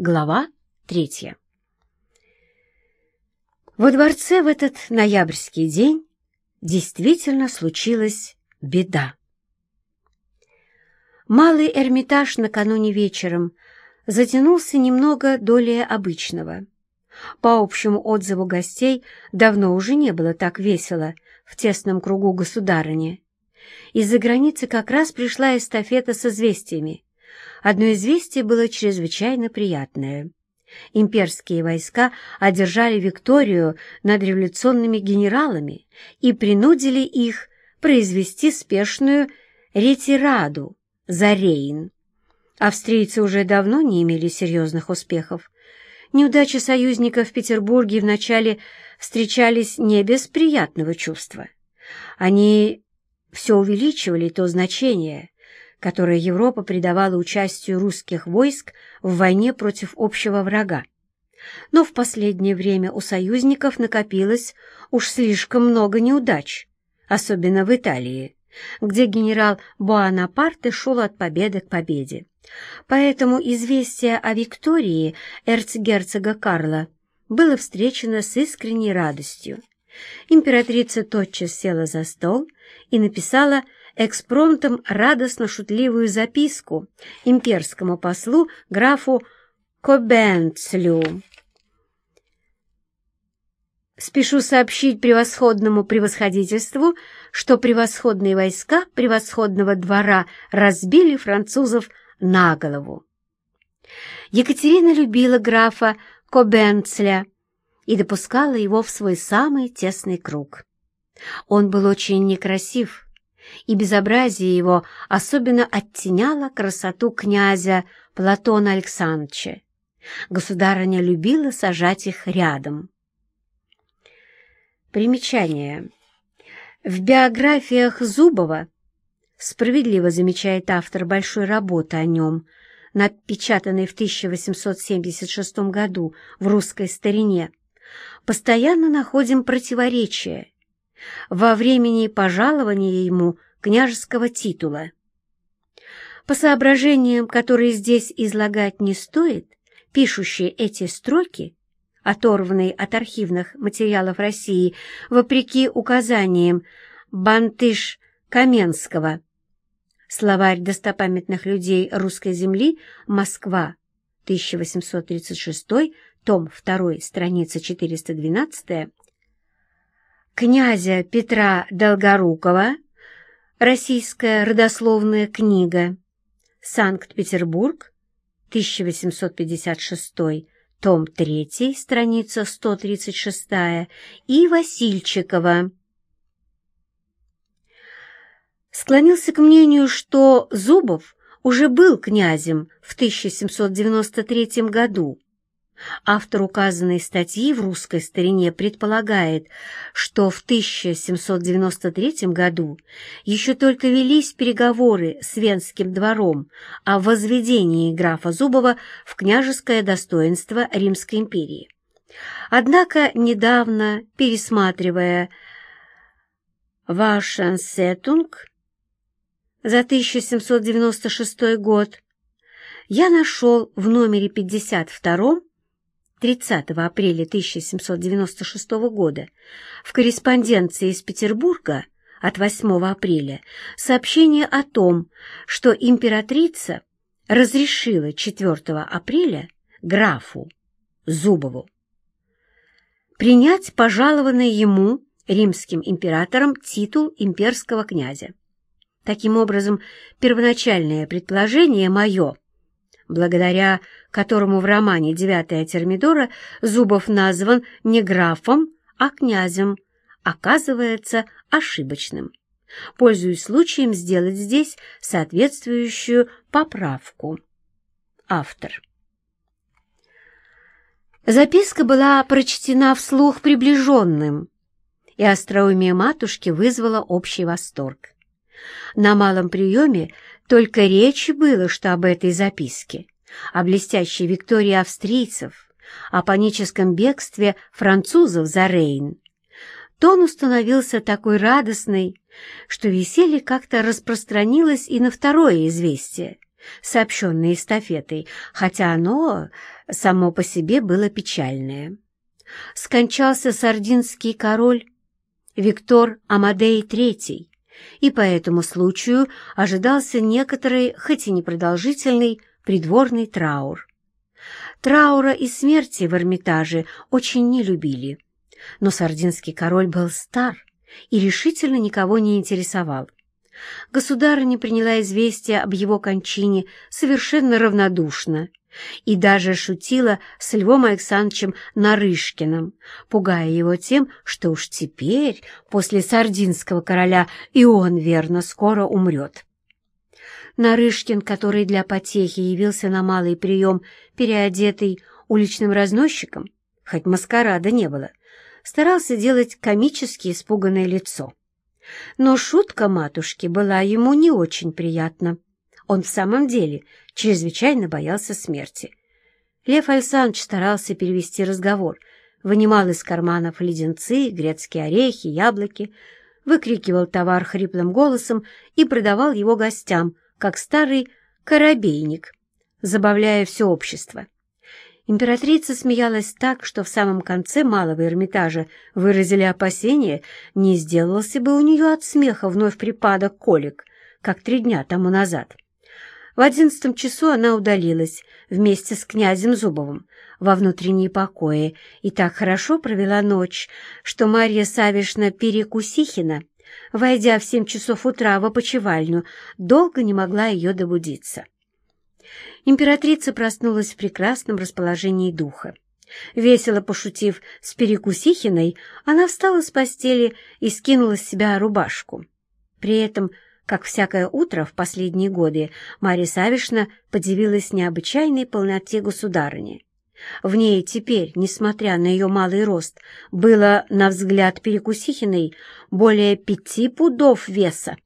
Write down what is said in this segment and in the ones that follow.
Глава третья. Во дворце в этот ноябрьский день действительно случилась беда. Малый Эрмитаж накануне вечером затянулся немного долее обычного. По общему отзыву гостей давно уже не было так весело в тесном кругу государыни. Из-за границы как раз пришла эстафета с известиями, Одно известие было чрезвычайно приятное. Имперские войска одержали Викторию над революционными генералами и принудили их произвести спешную ретираду за Рейн. Австрийцы уже давно не имели серьезных успехов. Неудачи союзников в Петербурге вначале встречались не без приятного чувства. Они все увеличивали то значение, которое Европа придавала участию русских войск в войне против общего врага. Но в последнее время у союзников накопилось уж слишком много неудач, особенно в Италии, где генерал Буанапарте шел от победы к победе. Поэтому известие о Виктории эрцгерцога Карла было встречено с искренней радостью. Императрица тотчас села за стол и написала экспромтом радостно-шутливую записку имперскому послу графу Кобенцлю. Спешу сообщить превосходному превосходительству, что превосходные войска превосходного двора разбили французов на голову. Екатерина любила графа Кобенцля и допускала его в свой самый тесный круг. Он был очень некрасив, и безобразие его особенно оттеняло красоту князя Платона Александровича. Государыня любила сажать их рядом. Примечание. В биографиях Зубова справедливо замечает автор большой работы о нем, напечатанной в 1876 году в «Русской старине», постоянно находим противоречия во времени пожалования ему княжеского титула. По соображениям, которые здесь излагать не стоит, пишущие эти строки, оторванные от архивных материалов России, вопреки указаниям Бантыш Каменского, Словарь достопамятных людей русской земли, Москва, 1836, том 2, страница 412, князя Петра Долгорукова, Российская родословная книга, Санкт-Петербург, 1856, том 3, страница 136, и Васильчикова. Склонился к мнению, что Зубов уже был князем в 1793 году, Автор указанной статьи в русской старине предполагает, что в 1793 году еще только велись переговоры с Венским двором о возведении графа Зубова в княжеское достоинство Римской империи. Однако недавно, пересматривая Вашенсетунг за 1796 год, я нашел в номере 52 30 апреля 1796 года в корреспонденции из Петербурга от 8 апреля сообщение о том, что императрица разрешила 4 апреля графу Зубову принять пожалованный ему римским императором титул имперского князя. Таким образом, первоначальное предположение мое – благодаря которому в романе «Девятая Термидора» Зубов назван не графом, а князем, оказывается ошибочным. Пользуюсь случаем сделать здесь соответствующую поправку. Автор. Записка была прочтена вслух приближенным, и остроумие матушки вызвало общий восторг. На малом приеме только речи было, что об этой записке, о блестящей Виктории австрийцев, о паническом бегстве французов за Рейн. Тон установился такой радостный, что веселье как-то распространилось и на второе известие, сообщенное эстафетой, хотя оно само по себе было печальное. Скончался сардинский король Виктор Амадей III, и по этому случаю ожидался некоторый, хоть и непродолжительный, придворный траур. Траура и смерти в Эрмитаже очень не любили, но сардинский король был стар и решительно никого не интересовал. Государыня приняла известие об его кончине совершенно равнодушно и даже шутила с Львом Александровичем Нарышкиным, пугая его тем, что уж теперь, после сардинского короля, и он, верно, скоро умрет. Нарышкин, который для потехи явился на малый прием, переодетый уличным разносчиком, хоть маскарада не было, старался делать комически испуганное лицо. Но шутка матушки была ему не очень приятна. Он в самом деле чрезвычайно боялся смерти. Лев Александрович старался перевести разговор, вынимал из карманов леденцы, грецкие орехи, яблоки, выкрикивал товар хриплым голосом и продавал его гостям, как старый корабейник, забавляя все общество. Императрица смеялась так, что в самом конце малого Эрмитажа выразили опасение, не сделался бы у нее от смеха вновь припадок колик, как три дня тому назад. В одиннадцатом часу она удалилась вместе с князем Зубовым во внутренние покои и так хорошо провела ночь, что Марья Савишна Перекусихина, войдя в семь часов утра в опочивальню, долго не могла ее добудиться. Императрица проснулась в прекрасном расположении духа. Весело пошутив с Перекусихиной, она встала с постели и скинула с себя рубашку. При этом, как всякое утро в последние годы, Марья Савишна подивилась необычайной полноте государыни. В ней теперь, несмотря на ее малый рост, было, на взгляд Перекусихиной, более пяти пудов веса.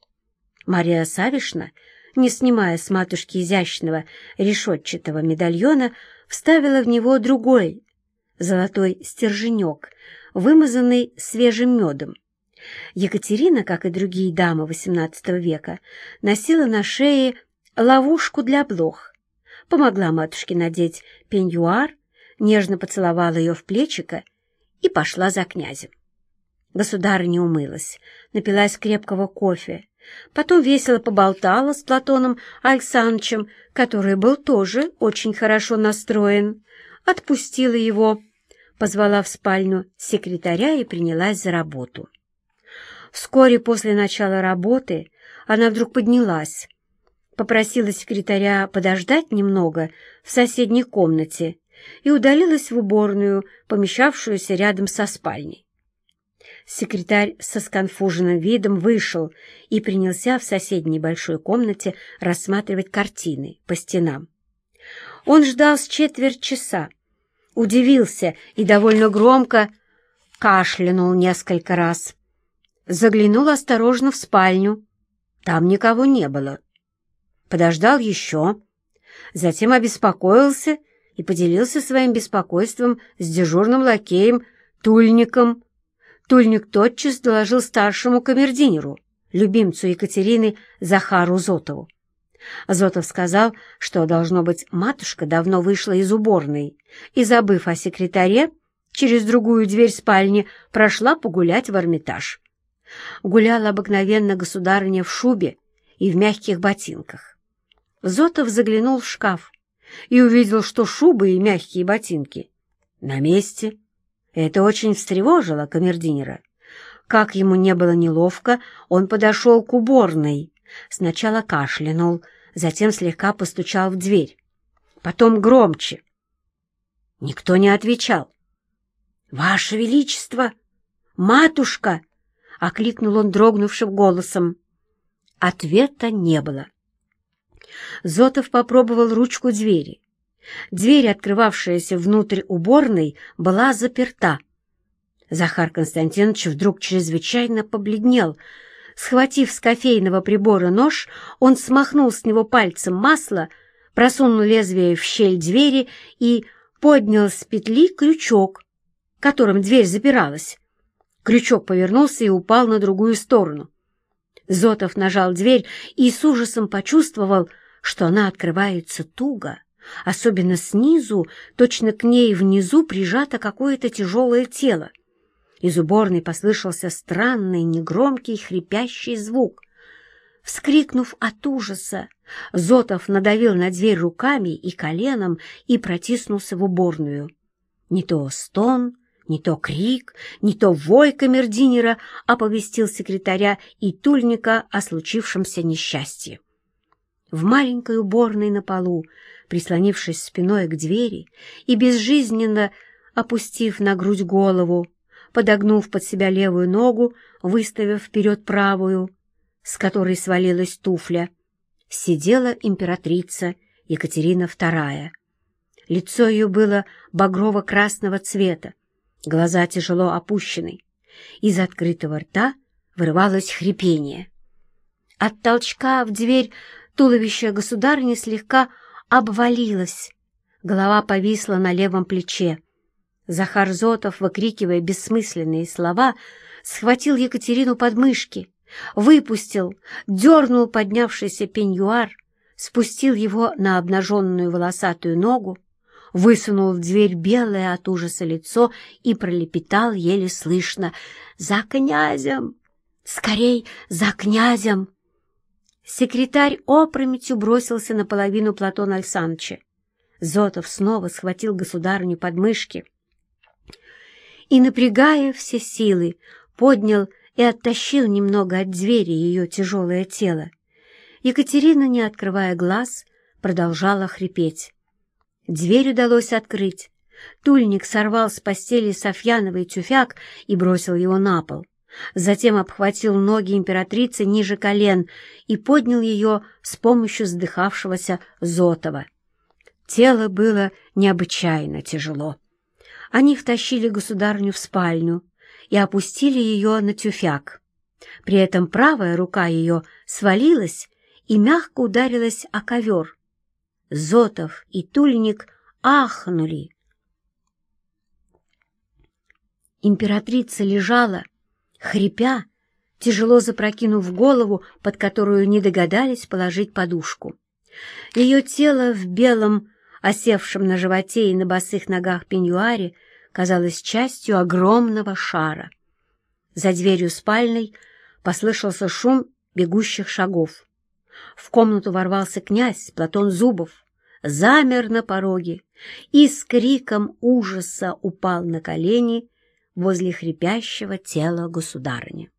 Мария Савишна — не снимая с матушки изящного решетчатого медальона, вставила в него другой золотой стерженек, вымазанный свежим медом. Екатерина, как и другие дамы XVIII века, носила на шее ловушку для блох, помогла матушке надеть пеньюар, нежно поцеловала ее в плечико и пошла за князем. Государыня умылась, напилась крепкого кофе, Потом весело поболтала с Платоном Александровичем, который был тоже очень хорошо настроен. Отпустила его, позвала в спальню секретаря и принялась за работу. Вскоре после начала работы она вдруг поднялась, попросила секретаря подождать немного в соседней комнате и удалилась в уборную, помещавшуюся рядом со спальней. Секретарь со сконфуженным видом вышел и принялся в соседней большой комнате рассматривать картины по стенам. Он ждал с четверть часа, удивился и довольно громко кашлянул несколько раз. Заглянул осторожно в спальню. Там никого не было. Подождал еще, затем обеспокоился и поделился своим беспокойством с дежурным лакеем Тульником, Тульник тотчас доложил старшему камердинеру, любимцу Екатерины Захару Зотову. Зотов сказал, что, должно быть, матушка давно вышла из уборной и, забыв о секретаре, через другую дверь спальни прошла погулять в Эрмитаж. Гуляла обыкновенно государыня в шубе и в мягких ботинках. Зотов заглянул в шкаф и увидел, что шубы и мягкие ботинки на месте. Это очень встревожило камердинера. Как ему не было неловко, он подошел к уборной. Сначала кашлянул, затем слегка постучал в дверь. Потом громче. Никто не отвечал. «Ваше Величество! Матушка!» — окликнул он дрогнувшим голосом. Ответа не было. Зотов попробовал ручку двери. Дверь, открывавшаяся внутрь уборной, была заперта. Захар Константинович вдруг чрезвычайно побледнел. Схватив с кофейного прибора нож, он смахнул с него пальцем масло, просунул лезвие в щель двери и поднял с петли крючок, которым дверь запиралась. Крючок повернулся и упал на другую сторону. Зотов нажал дверь и с ужасом почувствовал, что она открывается туго Особенно снизу, точно к ней внизу прижато какое-то тяжелое тело. Из уборной послышался странный, негромкий, хрипящий звук. Вскрикнув от ужаса, Зотов надавил на дверь руками и коленом и протиснулся в уборную. Не то стон, не то крик, не то вой камердинера оповестил секретаря и тульника о случившемся несчастье. В маленькой уборной на полу, прислонившись спиной к двери и безжизненно опустив на грудь голову, подогнув под себя левую ногу, выставив вперед правую, с которой свалилась туфля, сидела императрица Екатерина II. Лицо ее было багрово-красного цвета, глаза тяжело опущены. Из открытого рта вырывалось хрипение. От толчка в дверь туловище государни слегка обвалилось, голова повисла на левом плече. Захар Зотов, выкрикивая бессмысленные слова, схватил Екатерину под мышки, выпустил, дернул поднявшийся пеньюар, спустил его на обнаженную волосатую ногу, высунул в дверь белое от ужаса лицо и пролепетал еле слышно «За князем! Скорей, за князем!» Секретарь опрометью бросился на половину Платона Александровича. Зотов снова схватил государню под мышки и, напрягая все силы, поднял и оттащил немного от двери ее тяжелое тело. Екатерина, не открывая глаз, продолжала хрипеть. Дверь удалось открыть. Тульник сорвал с постели Софьяновый тюфяк и бросил его на пол. Затем обхватил ноги императрицы ниже колен и поднял ее с помощью вздыхавшегося Зотова. Тело было необычайно тяжело. Они втащили государню в спальню и опустили ее на тюфяк. При этом правая рука ее свалилась и мягко ударилась о ковер. Зотов и Тульник ахнули. Императрица лежала, хрипя, тяжело запрокинув голову, под которую не догадались положить подушку. Ее тело в белом, осевшем на животе и на босых ногах пеньюаре, казалось частью огромного шара. За дверью спальной послышался шум бегущих шагов. В комнату ворвался князь Платон Зубов, замер на пороге и с криком ужаса упал на колени возле хрипящего тела государыни.